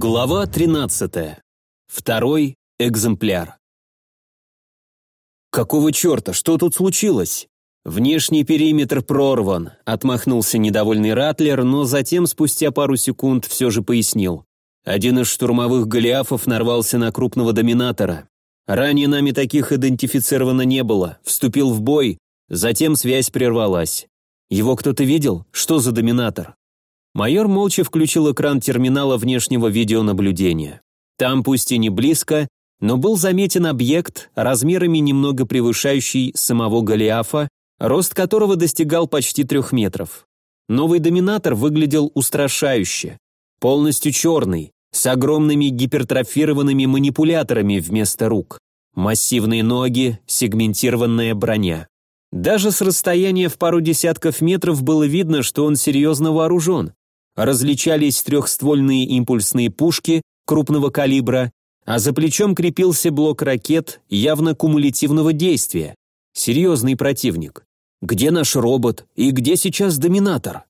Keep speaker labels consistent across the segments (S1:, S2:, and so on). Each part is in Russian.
S1: Глава 13. Второй экземпляр. «Какого черта? Что тут случилось?» «Внешний периметр прорван», — отмахнулся недовольный Ратлер, но затем, спустя пару секунд, все же пояснил. Один из штурмовых голиафов нарвался на крупного доминатора. Ранее нами таких идентифицировано не было. Вступил в бой, затем связь прервалась. Его кто-то видел? Что за доминатор? Майор молча включил экран терминала внешнего видеонаблюдения. Там, пусть и не близко, но был заметен объект, размерами немного превышающий самого Голиафа, рост которого достигал почти трех метров. Новый доминатор выглядел устрашающе. Полностью черный, с огромными гипертрофированными манипуляторами вместо рук. Массивные ноги, сегментированная броня. Даже с расстояния в пару десятков метров было видно, что он серьезно вооружен различались трехствольные импульсные пушки крупного калибра, а за плечом крепился блок ракет явно кумулятивного действия. Серьезный противник. Где наш робот и где сейчас доминатор?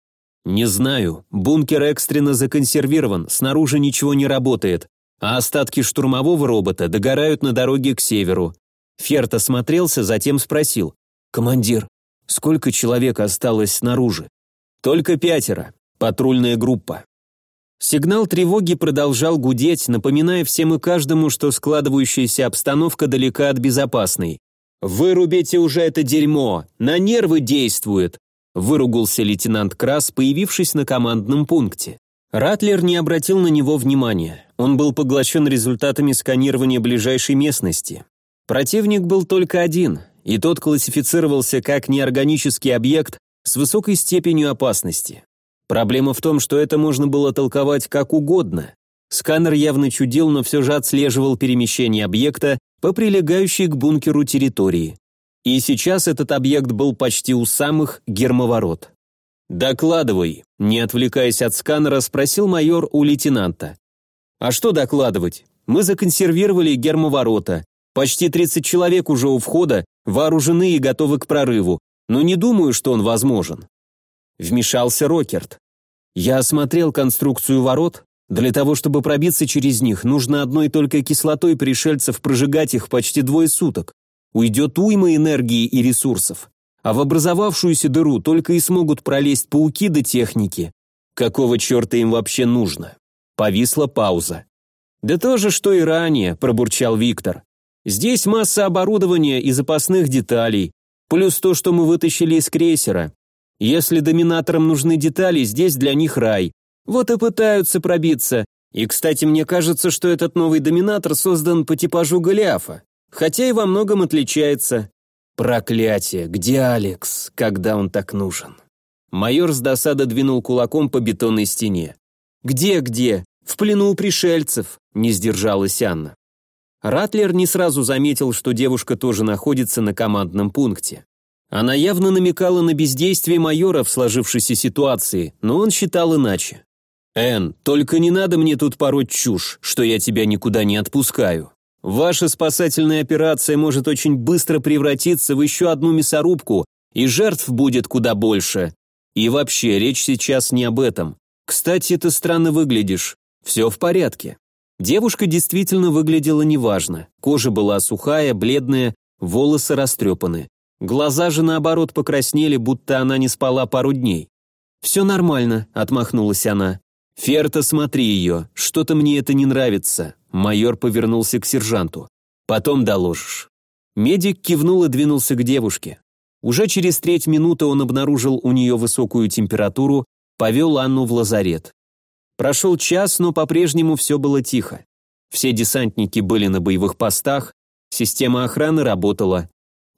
S1: Не знаю. Бункер экстренно законсервирован, снаружи ничего не работает, а остатки штурмового робота догорают на дороге к северу. Ферт осмотрелся, затем спросил. «Командир, сколько человек осталось снаружи?» «Только пятеро. Патрульная группа. Сигнал тревоги продолжал гудеть, напоминая всем и каждому, что складывающаяся обстановка далека от безопасной. «Вырубите уже это дерьмо! На нервы действует!» выругался лейтенант Крас, появившись на командном пункте. Ратлер не обратил на него внимания. Он был поглощен результатами сканирования ближайшей местности. Противник был только один, и тот классифицировался как неорганический объект с высокой степенью опасности. Проблема в том, что это можно было толковать как угодно. Сканер явно чудил, но все же отслеживал перемещение объекта по прилегающей к бункеру территории. И сейчас этот объект был почти у самых гермоворот. «Докладывай», — не отвлекаясь от сканера, спросил майор у лейтенанта. «А что докладывать? Мы законсервировали гермоворота. Почти 30 человек уже у входа, вооружены и готовы к прорыву, но не думаю, что он возможен. Вмешался Рокерт. Я осмотрел конструкцию ворот. Для того, чтобы пробиться через них, нужно одной только кислотой пришельцев прожигать их почти двое суток. Уйдет уйма энергии и ресурсов. А в образовавшуюся дыру только и смогут пролезть пауки до техники. Какого черта им вообще нужно? Повисла пауза. «Да то же, что и ранее», – пробурчал Виктор. «Здесь масса оборудования и запасных деталей, плюс то, что мы вытащили из крейсера. Если доминаторам нужны детали, здесь для них рай. Вот и пытаются пробиться. И, кстати, мне кажется, что этот новый доминатор создан по типажу Голиафа. Хотя и во многом отличается. Проклятие, где Алекс, когда он так нужен? Майор с досады двинул кулаком по бетонной стене. «Где-где? В плену у пришельцев», — не сдержалась Анна. Ратлер не сразу заметил, что девушка тоже находится на командном пункте. Она явно намекала на бездействие майора в сложившейся ситуации, но он считал иначе. «Энн, только не надо мне тут пороть чушь, что я тебя никуда не отпускаю. Ваша спасательная операция может очень быстро превратиться в еще одну мясорубку, и жертв будет куда больше. И вообще, речь сейчас не об этом. Кстати, ты странно выглядишь. Все в порядке». Девушка действительно выглядела неважно. Кожа была сухая, бледная, волосы растрепаны. Глаза же, наоборот, покраснели, будто она не спала пару дней. «Все нормально», — отмахнулась она. «Ферта, смотри ее, что-то мне это не нравится». Майор повернулся к сержанту. «Потом доложишь». Медик кивнул и двинулся к девушке. Уже через треть минуты он обнаружил у нее высокую температуру, повел Анну в лазарет. Прошел час, но по-прежнему все было тихо. Все десантники были на боевых постах, система охраны работала,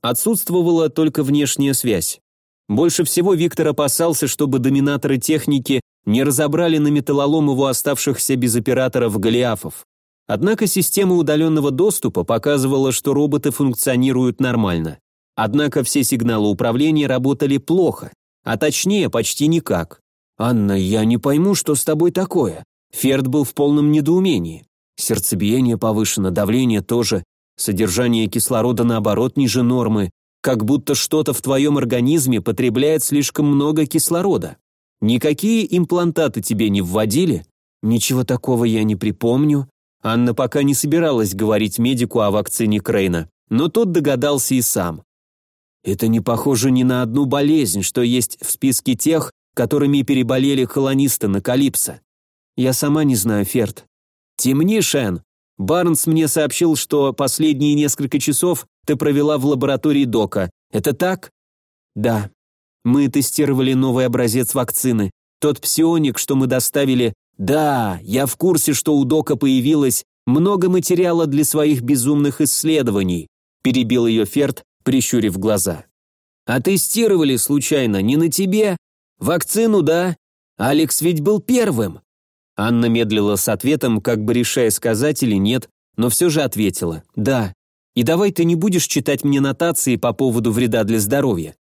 S1: Отсутствовала только внешняя связь. Больше всего Виктор опасался, чтобы доминаторы техники не разобрали на металлолом его оставшихся без операторов Голиафов. Однако система удаленного доступа показывала, что роботы функционируют нормально. Однако все сигналы управления работали плохо, а точнее почти никак. «Анна, я не пойму, что с тобой такое». Ферд был в полном недоумении. Сердцебиение повышено, давление тоже. Содержание кислорода, наоборот, ниже нормы, как будто что-то в твоем организме потребляет слишком много кислорода. Никакие имплантаты тебе не вводили? Ничего такого я не припомню. Анна пока не собиралась говорить медику о вакцине Крейна, но тот догадался и сам. Это не похоже ни на одну болезнь, что есть в списке тех, которыми переболели колонисты на Калипсо. Я сама не знаю, Ферд. Темни, Шен. Барнс мне сообщил, что последние несколько часов ты провела в лаборатории Дока. Это так? Да. Мы тестировали новый образец вакцины. Тот псионик, что мы доставили... Да, я в курсе, что у Дока появилось много материала для своих безумных исследований, перебил ее Ферд, прищурив глаза. А тестировали случайно не на тебе? Вакцину, да? Алекс ведь был первым. Анна медлила с ответом, как бы решая сказать или нет, но все же ответила «да». «И давай ты не будешь читать мне нотации по поводу вреда для здоровья».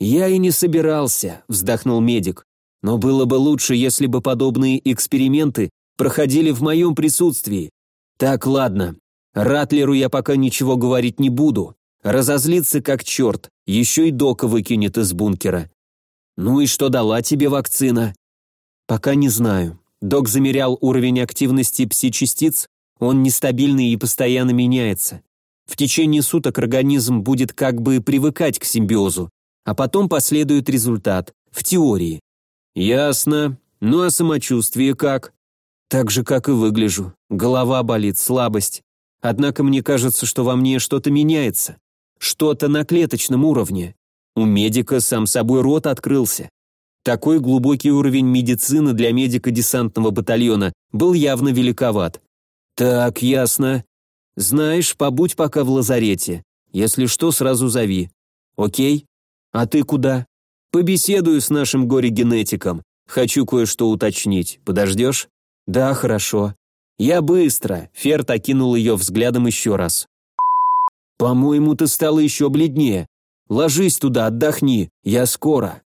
S1: «Я и не собирался», – вздохнул медик. «Но было бы лучше, если бы подобные эксперименты проходили в моем присутствии. Так, ладно. Ратлеру я пока ничего говорить не буду. Разозлится как черт, еще и Дока выкинет из бункера. Ну и что дала тебе вакцина? Пока не знаю. Док замерял уровень активности пси-частиц, он нестабильный и постоянно меняется. В течение суток организм будет как бы привыкать к симбиозу, а потом последует результат, в теории. Ясно. Ну а самочувствие как? Так же, как и выгляжу. Голова болит, слабость. Однако мне кажется, что во мне что-то меняется. Что-то на клеточном уровне. У медика сам собой рот открылся. Такой глубокий уровень медицины для медика десантного батальона был явно великоват. «Так, ясно. Знаешь, побудь пока в лазарете. Если что, сразу зови. Окей? А ты куда? Побеседую с нашим горе-генетиком. Хочу кое-что уточнить. Подождешь? Да, хорошо. Я быстро. Ферт окинул ее взглядом еще раз. По-моему, ты стала еще бледнее. Ложись туда, отдохни. Я скоро.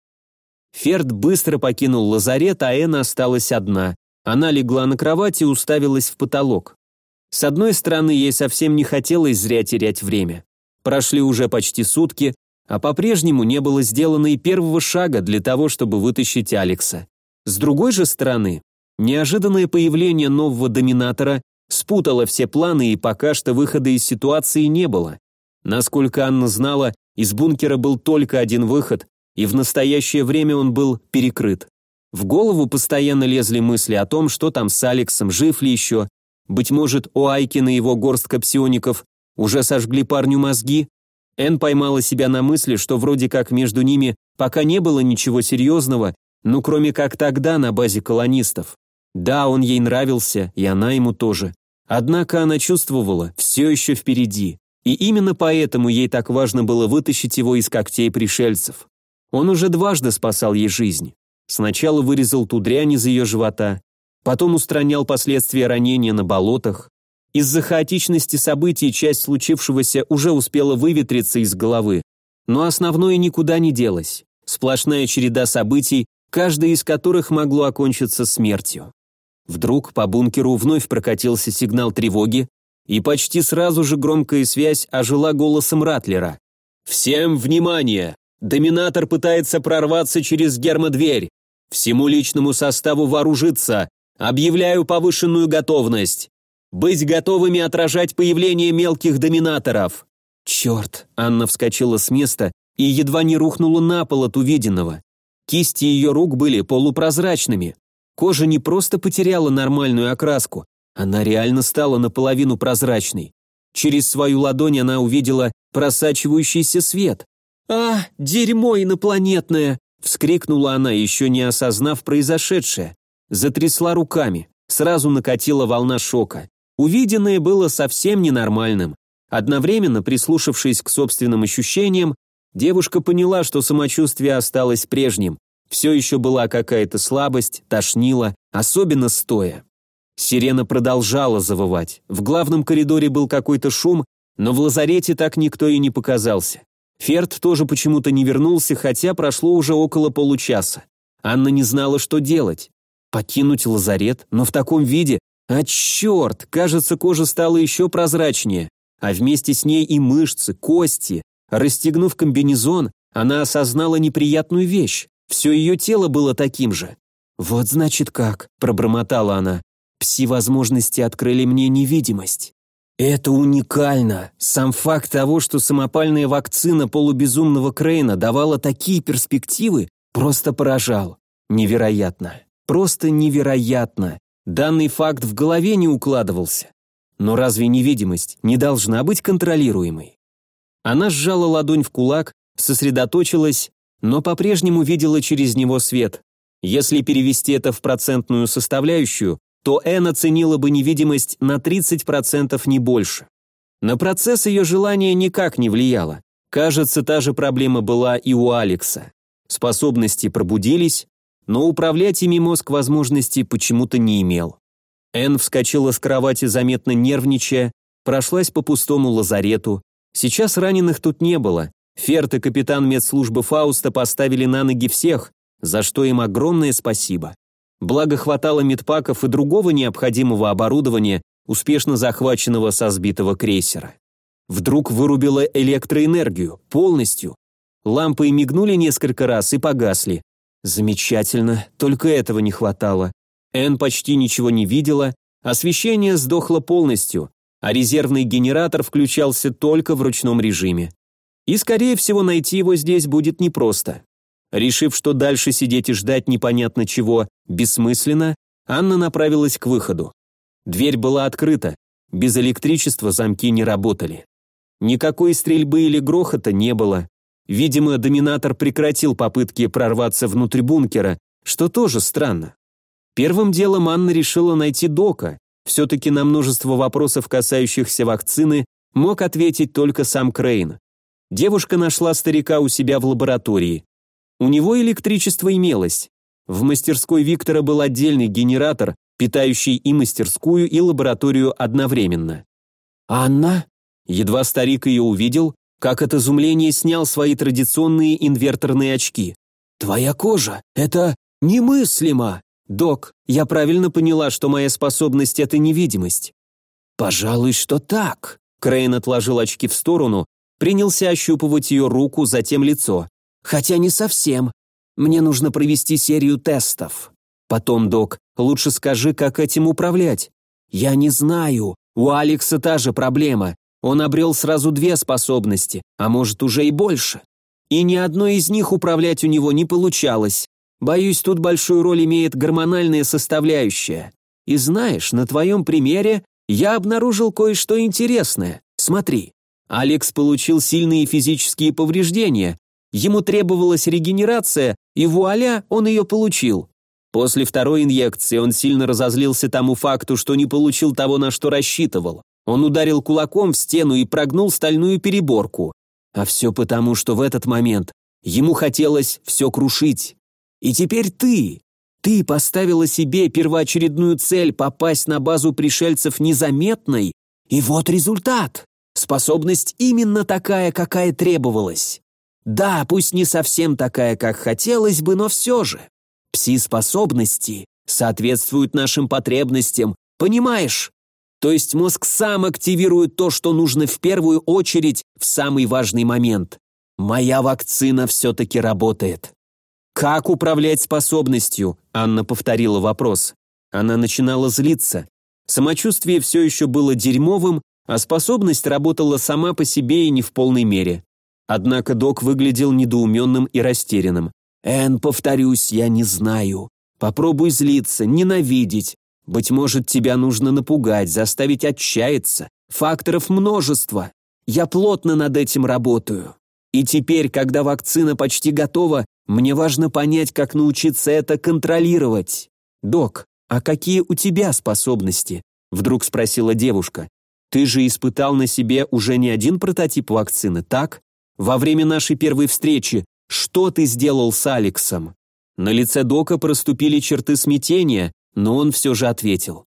S1: Ферд быстро покинул лазарет, а Энна осталась одна. Она легла на кровать и уставилась в потолок. С одной стороны, ей совсем не хотелось зря терять время. Прошли уже почти сутки, а по-прежнему не было сделано и первого шага для того, чтобы вытащить Алекса. С другой же стороны, неожиданное появление нового доминатора спутало все планы, и пока что выхода из ситуации не было. Насколько Анна знала, из бункера был только один выход, и в настоящее время он был перекрыт. В голову постоянно лезли мысли о том, что там с Алексом, жив ли еще. Быть может, у Айкина его горстка псиоников уже сожгли парню мозги? Эн поймала себя на мысли, что вроде как между ними пока не было ничего серьезного, ну кроме как тогда на базе колонистов. Да, он ей нравился, и она ему тоже. Однако она чувствовала, все еще впереди. И именно поэтому ей так важно было вытащить его из когтей пришельцев. Он уже дважды спасал ей жизнь. Сначала вырезал ту дрянь из ее живота, потом устранял последствия ранения на болотах. Из-за хаотичности событий часть случившегося уже успела выветриться из головы, но основное никуда не делось. Сплошная череда событий, каждая из которых могло окончиться смертью. Вдруг по бункеру вновь прокатился сигнал тревоги, и почти сразу же громкая связь ожила голосом Ратлера. «Всем внимание! Доминатор пытается прорваться через гермодверь. Всему личному составу вооружиться. Объявляю повышенную готовность. Быть готовыми отражать появление мелких доминаторов. Черт, Анна вскочила с места и едва не рухнула на пол от увиденного. Кисти ее рук были полупрозрачными. Кожа не просто потеряла нормальную окраску, она реально стала наполовину прозрачной. Через свою ладонь она увидела просачивающийся свет. «А, дерьмо инопланетное!» — вскрикнула она, еще не осознав произошедшее. Затрясла руками. Сразу накатила волна шока. Увиденное было совсем ненормальным. Одновременно, прислушавшись к собственным ощущениям, девушка поняла, что самочувствие осталось прежним. Все еще была какая-то слабость, тошнило, особенно стоя. Сирена продолжала завывать. В главном коридоре был какой-то шум, но в лазарете так никто и не показался. Ферд тоже почему-то не вернулся, хотя прошло уже около получаса. Анна не знала, что делать. Покинуть лазарет, но в таком виде... А черт, кажется, кожа стала еще прозрачнее, а вместе с ней и мышцы, кости. Расстегнув комбинезон, она осознала неприятную вещь. Все ее тело было таким же. «Вот значит как», — пробормотала она. Пси-возможности открыли мне невидимость. Это уникально. Сам факт того, что самопальная вакцина полубезумного Крейна давала такие перспективы, просто поражал. Невероятно. Просто невероятно. Данный факт в голове не укладывался. Но разве невидимость не должна быть контролируемой? Она сжала ладонь в кулак, сосредоточилась, но по-прежнему видела через него свет. Если перевести это в процентную составляющую, то Энн оценила бы невидимость на 30% не больше. На процесс ее желания никак не влияло. Кажется, та же проблема была и у Алекса. Способности пробудились, но управлять ими мозг возможности почему-то не имел. Энн вскочила с кровати, заметно нервничая, прошлась по пустому лазарету. Сейчас раненых тут не было. Ферт и капитан медслужбы Фауста поставили на ноги всех, за что им огромное спасибо. Благо хватало медпаков и другого необходимого оборудования, успешно захваченного со сбитого крейсера. Вдруг вырубило электроэнергию, полностью. Лампы мигнули несколько раз и погасли. Замечательно, только этого не хватало. Энн почти ничего не видела, освещение сдохло полностью, а резервный генератор включался только в ручном режиме. И, скорее всего, найти его здесь будет непросто. Решив, что дальше сидеть и ждать непонятно чего бессмысленно, Анна направилась к выходу. Дверь была открыта, без электричества замки не работали. Никакой стрельбы или грохота не было, Видимо, доминатор прекратил попытки прорваться внутрь бункера, что тоже странно. Первым делом Анна решила найти Дока. Все-таки на множество вопросов, касающихся вакцины, мог ответить только сам Крейн. Девушка нашла старика у себя в лаборатории. У него электричество имелось. В мастерской Виктора был отдельный генератор, питающий и мастерскую, и лабораторию одновременно. «Анна?» Едва старик ее увидел, как от изумления снял свои традиционные инверторные очки. «Твоя кожа! Это немыслимо!» «Док, я правильно поняла, что моя способность — это невидимость?» «Пожалуй, что так». Крейн отложил очки в сторону, принялся ощупывать ее руку, затем лицо. «Хотя не совсем. Мне нужно провести серию тестов. Потом, док, лучше скажи, как этим управлять. Я не знаю. У Алекса та же проблема. Он обрел сразу две способности, а может уже и больше. И ни одной из них управлять у него не получалось. Боюсь, тут большую роль имеет гормональная составляющая. И знаешь, на твоем примере я обнаружил кое-что интересное. Смотри. Алекс получил сильные физические повреждения. Ему требовалась регенерация, и вуаля, он ее получил. После второй инъекции он сильно разозлился тому факту, что не получил того, на что рассчитывал. Он ударил кулаком в стену и прогнул стальную переборку. А все потому, что в этот момент ему хотелось все крушить. И теперь ты, ты поставила себе первоочередную цель попасть на базу пришельцев незаметной, и вот результат. Способность именно такая, какая требовалась. Да, пусть не совсем такая, как хотелось бы, но все же. Пси-способности соответствуют нашим потребностям, понимаешь? То есть мозг сам активирует то, что нужно в первую очередь в самый важный момент. Моя вакцина все-таки работает. «Как управлять способностью?» Анна повторила вопрос. Она начинала злиться. Самочувствие все еще было дерьмовым, а способность работала сама по себе и не в полной мере. Однако док выглядел недоуменным и растерянным. «Энн, повторюсь, я не знаю. Попробуй злиться, ненавидеть, быть может, тебя нужно напугать, заставить отчаяться. Факторов множество. Я плотно над этим работаю. И теперь, когда вакцина почти готова, мне важно понять, как научиться это контролировать. Док, а какие у тебя способности? Вдруг спросила девушка. Ты же испытал на себе уже не один прототип вакцины, так? Во время нашей первой встречи что ты сделал с Алексом? На лице Дока проступили черты смятения, но он все же ответил.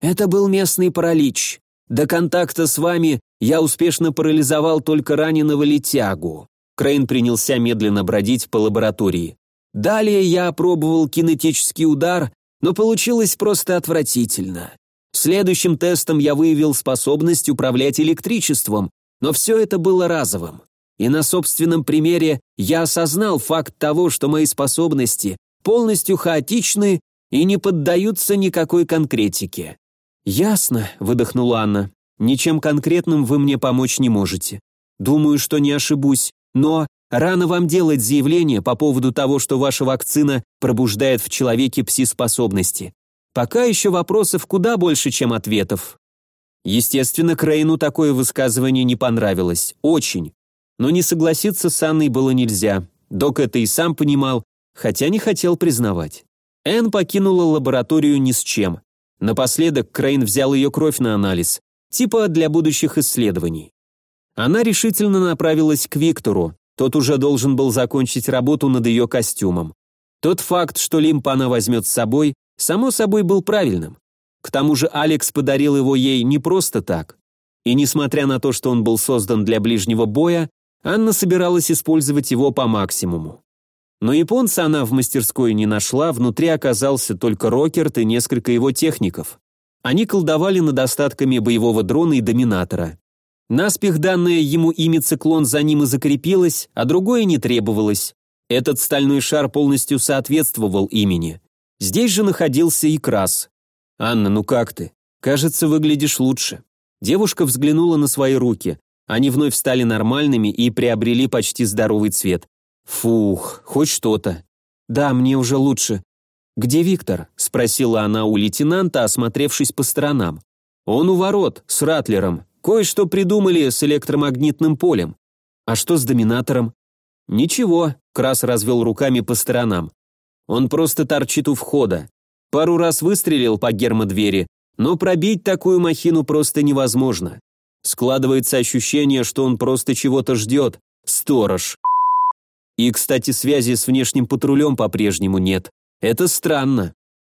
S1: «Это был местный паралич. До контакта с вами я успешно парализовал только раненого летягу». Крейн принялся медленно бродить по лаборатории. Далее я опробовал кинетический удар, но получилось просто отвратительно. Следующим тестом я выявил способность управлять электричеством, но все это было разовым. И на собственном примере я осознал факт того, что мои способности полностью хаотичны и не поддаются никакой конкретике. «Ясно», — выдохнула Анна. «Ничем конкретным вы мне помочь не можете. Думаю, что не ошибусь, но рано вам делать заявление по поводу того, что ваша вакцина пробуждает в человеке пси-способности. Пока еще вопросов куда больше, чем ответов». Естественно, Крейну такое высказывание не понравилось. Очень. Но не согласиться с Анной было нельзя. Док это и сам понимал, хотя не хотел признавать. Энн покинула лабораторию ни с чем. Напоследок Крейн взял ее кровь на анализ, типа для будущих исследований. Она решительно направилась к Виктору, тот уже должен был закончить работу над ее костюмом. Тот факт, что лимп она возьмет с собой, само собой был правильным. К тому же Алекс подарил его ей не просто так. И несмотря на то, что он был создан для ближнего боя, Анна собиралась использовать его по максимуму. Но японца она в мастерской не нашла, внутри оказался только Рокерт и несколько его техников. Они колдовали над остатками боевого дрона и доминатора. Наспех данное ему имя циклон за ним и закрепилось, а другое не требовалось. Этот стальной шар полностью соответствовал имени. Здесь же находился и крас. «Анна, ну как ты? Кажется, выглядишь лучше». Девушка взглянула на свои руки. Они вновь стали нормальными и приобрели почти здоровый цвет. Фух, хоть что-то. Да, мне уже лучше. Где Виктор? Спросила она у лейтенанта, осмотревшись по сторонам. Он у ворот, с Ратлером. Кое-что придумали с электромагнитным полем. А что с доминатором? Ничего, Крас развел руками по сторонам. Он просто торчит у входа. Пару раз выстрелил по гермодвери, но пробить такую махину просто невозможно. Складывается ощущение, что он просто чего-то ждет. Сторож. И, кстати, связи с внешним патрулем по-прежнему нет. Это странно.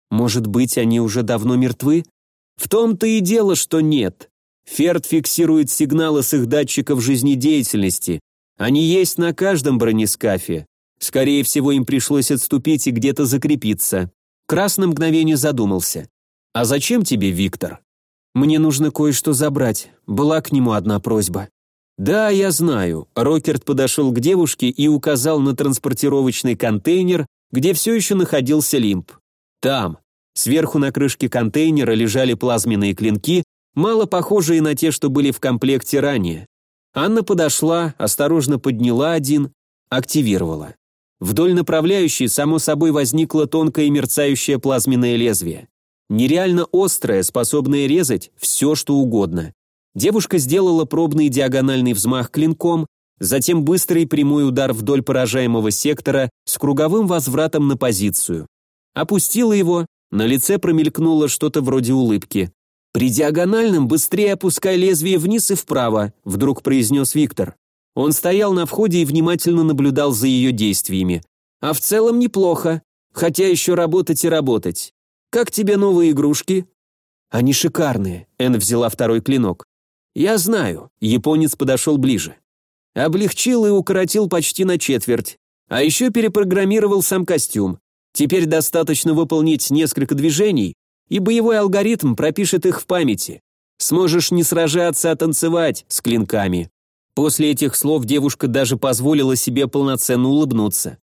S1: Может быть, они уже давно мертвы? В том-то и дело, что нет. Ферд фиксирует сигналы с их датчиков жизнедеятельности. Они есть на каждом бронескафе. Скорее всего, им пришлось отступить и где-то закрепиться. Крас на мгновение задумался. «А зачем тебе Виктор?» «Мне нужно кое-что забрать. Была к нему одна просьба». «Да, я знаю». Рокерт подошел к девушке и указал на транспортировочный контейнер, где все еще находился лимп. «Там». Сверху на крышке контейнера лежали плазменные клинки, мало похожие на те, что были в комплекте ранее. Анна подошла, осторожно подняла один, активировала. Вдоль направляющей, само собой, возникло тонкое мерцающее плазменное лезвие. Нереально острое, способное резать все, что угодно. Девушка сделала пробный диагональный взмах клинком, затем быстрый прямой удар вдоль поражаемого сектора с круговым возвратом на позицию. Опустила его, на лице промелькнуло что-то вроде улыбки. «При диагональном быстрее опускай лезвие вниз и вправо», вдруг произнес Виктор. Он стоял на входе и внимательно наблюдал за ее действиями. «А в целом неплохо, хотя еще работать и работать. Как тебе новые игрушки?» «Они шикарные», — Энн взяла второй клинок. «Я знаю», — японец подошел ближе. Облегчил и укоротил почти на четверть. А еще перепрограммировал сам костюм. Теперь достаточно выполнить несколько движений, и боевой алгоритм пропишет их в памяти. Сможешь не сражаться, а танцевать с клинками. После этих слов девушка даже позволила себе полноценно улыбнуться.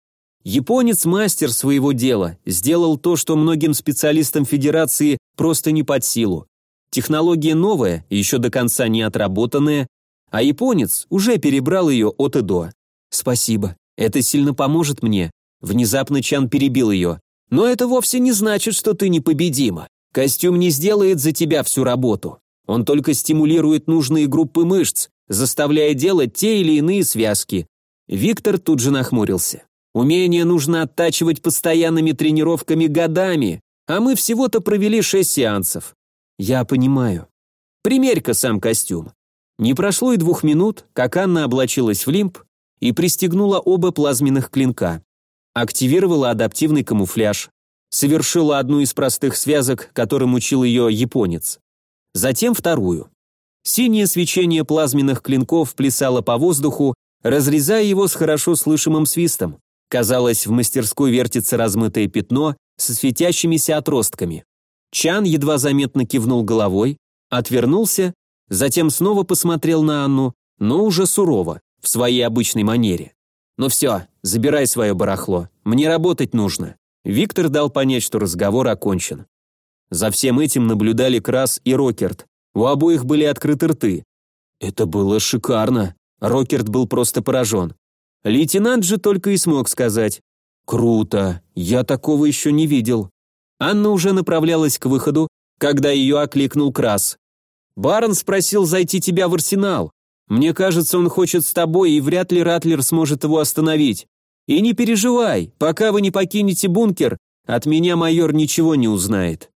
S1: Японец мастер своего дела, сделал то, что многим специалистам Федерации просто не под силу. Технология новая, еще до конца не отработанная, а японец уже перебрал ее от и до. «Спасибо, это сильно поможет мне», Внезапно Чан перебил ее. «Но это вовсе не значит, что ты непобедима. Костюм не сделает за тебя всю работу. Он только стимулирует нужные группы мышц, заставляя делать те или иные связки». Виктор тут же нахмурился. «Умение нужно оттачивать постоянными тренировками годами, а мы всего-то провели шесть сеансов. «Я понимаю. Примерь-ка сам костюм». Не прошло и двух минут, как Анна облачилась в лимб и пристегнула оба плазменных клинка. Активировала адаптивный камуфляж. Совершила одну из простых связок, которым учил ее японец. Затем вторую. Синее свечение плазменных клинков плясало по воздуху, разрезая его с хорошо слышимым свистом. Казалось, в мастерской вертится размытое пятно со светящимися отростками. Чан едва заметно кивнул головой, отвернулся, затем снова посмотрел на Анну, но уже сурово, в своей обычной манере. «Ну все, забирай свое барахло, мне работать нужно». Виктор дал понять, что разговор окончен. За всем этим наблюдали Крас и Рокерт. У обоих были открыты рты. Это было шикарно. Рокерт был просто поражен. Лейтенант же только и смог сказать. «Круто! Я такого еще не видел». Анна уже направлялась к выходу, когда ее окликнул Крас. «Барон спросил зайти тебя в арсенал. Мне кажется, он хочет с тобой, и вряд ли Ратлер сможет его остановить. И не переживай, пока вы не покинете бункер, от меня майор ничего не узнает».